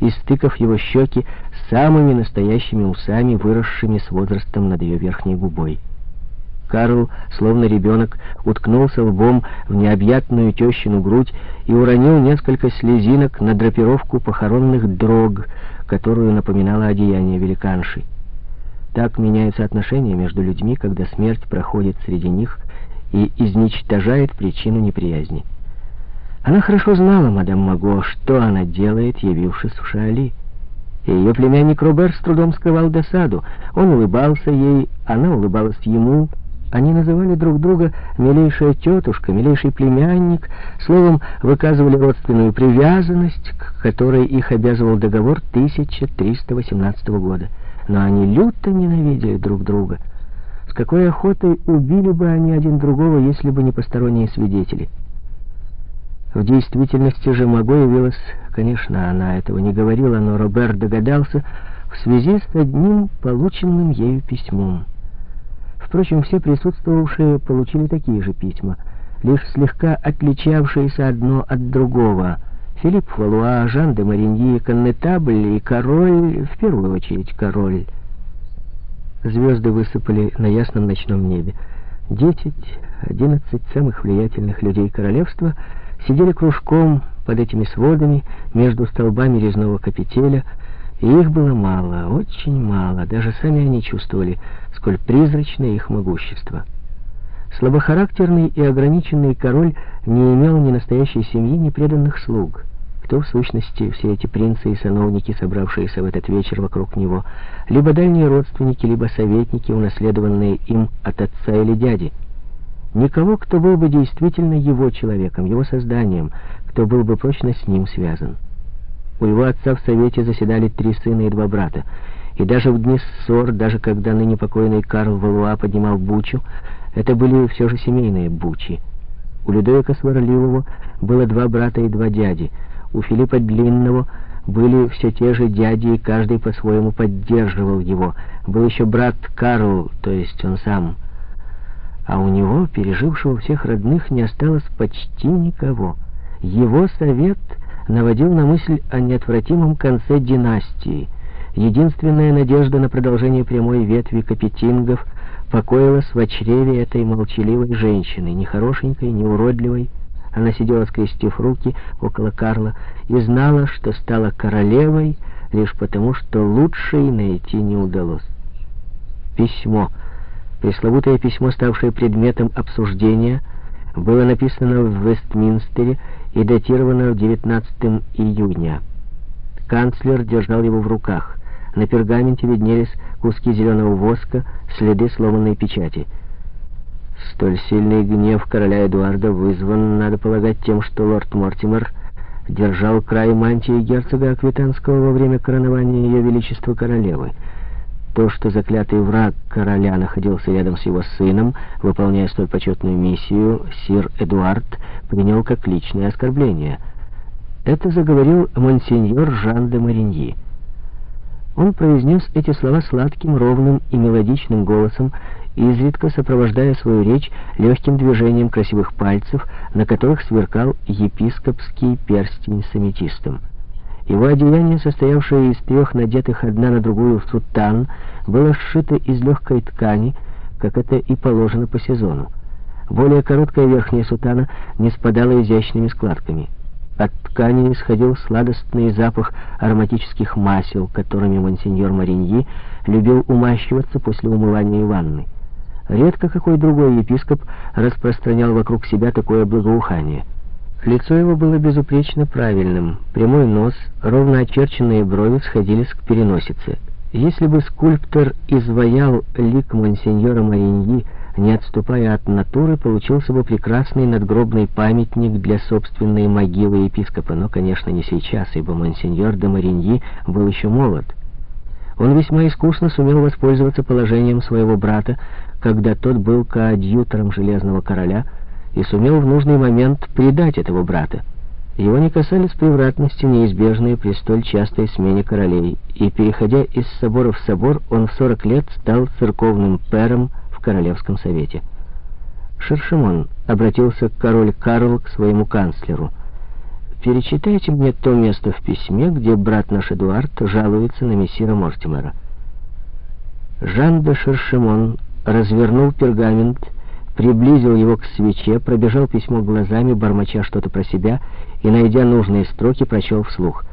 истыкав его щеки самыми настоящими усами, выросшими с возрастом над ее верхней губой. Карл, словно ребенок, уткнулся лбом в необъятную тещину грудь и уронил несколько слезинок на драпировку похоронных дрог, которую напоминало одеяние великанши. Так меняются отношения между людьми, когда смерть проходит среди них и изничтожает причину неприязни. Она хорошо знала, мадам Маго, что она делает, явившись в Шали. Ее племянник Робер с трудом скрывал досаду. Он улыбался ей, она улыбалась ему, они называли друг друга «милейшая тетушка», «милейший племянник», словом, выказывали родственную привязанность, к которой их обязывал договор 1318 года. Но они люто ненавидели друг друга. С какой охотой убили бы они один другого, если бы не посторонние свидетели? В действительности же Маго явилась, конечно, она этого не говорила, но Роберт догадался в связи с одним полученным ею письмом. Впрочем, все присутствовавшие получили такие же письма, лишь слегка отличавшиеся одно от другого. Филипп Валуа, Жан де Мариньи, Коннетабль и король, в первую очередь король. Звезды высыпали на ясном ночном небе. Десять, одиннадцать самых влиятельных людей королевства сидели кружком под этими сводами между столбами резного капителя, и их было мало, очень мало, даже сами они чувствовали, сколь призрачное их могущество. Слабохарактерный и ограниченный король не имел ни настоящей семьи, ни преданных слуг. Кто, в сущности, все эти принцы и сановники, собравшиеся в этот вечер вокруг него, либо дальние родственники, либо советники, унаследованные им от отца или дяди. Никого, кто был бы действительно его человеком, его созданием, кто был бы прочно с ним связан. У его отца в совете заседали три сына и два брата. И даже в дни ссор, даже когда ныне покойный Карл Валуа поднимал бучу, это были все же семейные бучи. У Людовика Сварливого было два брата и два дяди. У Филиппа Длинного были все те же дяди, и каждый по-своему поддерживал его. Был еще брат Карл, то есть он сам. А у него, пережившего всех родных, не осталось почти никого. Его совет наводил на мысль о неотвратимом конце династии. Единственная надежда на продолжение прямой ветви капетингов покоилась в чреве этой молчаливой женщины, ни хорошенькой, ни уродливой. Она сидела, скрестив руки около Карла, и знала, что стала королевой лишь потому, что лучше и найти не удалось. Письмо, пресловутое письмо, ставшее предметом обсуждения, было написано в Вестминстере и датировано 19 июня. Канцлер держал его в руках. На пергаменте виднелись куски зеленого воска, следы сломанной печати. Столь сильный гнев короля Эдуарда вызван, надо полагать, тем, что лорд Мортимер держал край мантии герцога Аквитанского во время коронования ее величества королевы. То, что заклятый враг короля находился рядом с его сыном, выполняя столь почетную миссию, сир Эдуард принял как личное оскорбление. Это заговорил монсеньор Жан де Мариньи. Он произнес эти слова сладким, ровным и мелодичным голосом, изредка сопровождая свою речь легким движением красивых пальцев, на которых сверкал епископский перстень с аметистом. Его одеяние, состоявшее из трех надетых одна на другую сутан, было сшито из легкой ткани, как это и положено по сезону. Более короткая верхняя сутана не спадала изящными складками. От ткани исходил сладостный запах ароматических масел, которыми монсеньор Мариньи любил умащиваться после умывания и ванны. Редко какой другой епископ распространял вокруг себя такое благоухание — Лицо его было безупречно правильным. Прямой нос, ровно очерченные брови сходились к переносице. Если бы скульптор изваял лик монсеньора Мариньи, не отступая от натуры, получился бы прекрасный надгробный памятник для собственной могилы епископа, но, конечно, не сейчас, ибо монсеньор де Мариньи был еще молод. Он весьма искусно сумел воспользоваться положением своего брата, когда тот был коадьютором Железного Короля — и сумел в нужный момент предать этого брата. Его не касались превратности, неизбежные при столь частой смене королей, и, переходя из собора в собор, он в 40 лет стал церковным пэром в Королевском совете. Шершемон обратился король Карл к своему канцлеру. перечитайте мне то место в письме, где брат наш Эдуард жалуется на мессира Мортимера». Жан де Шершемон развернул пергамент, приблизил его к свече, пробежал письмо глазами, бормоча что-то про себя, и, найдя нужные строки, прочел вслух.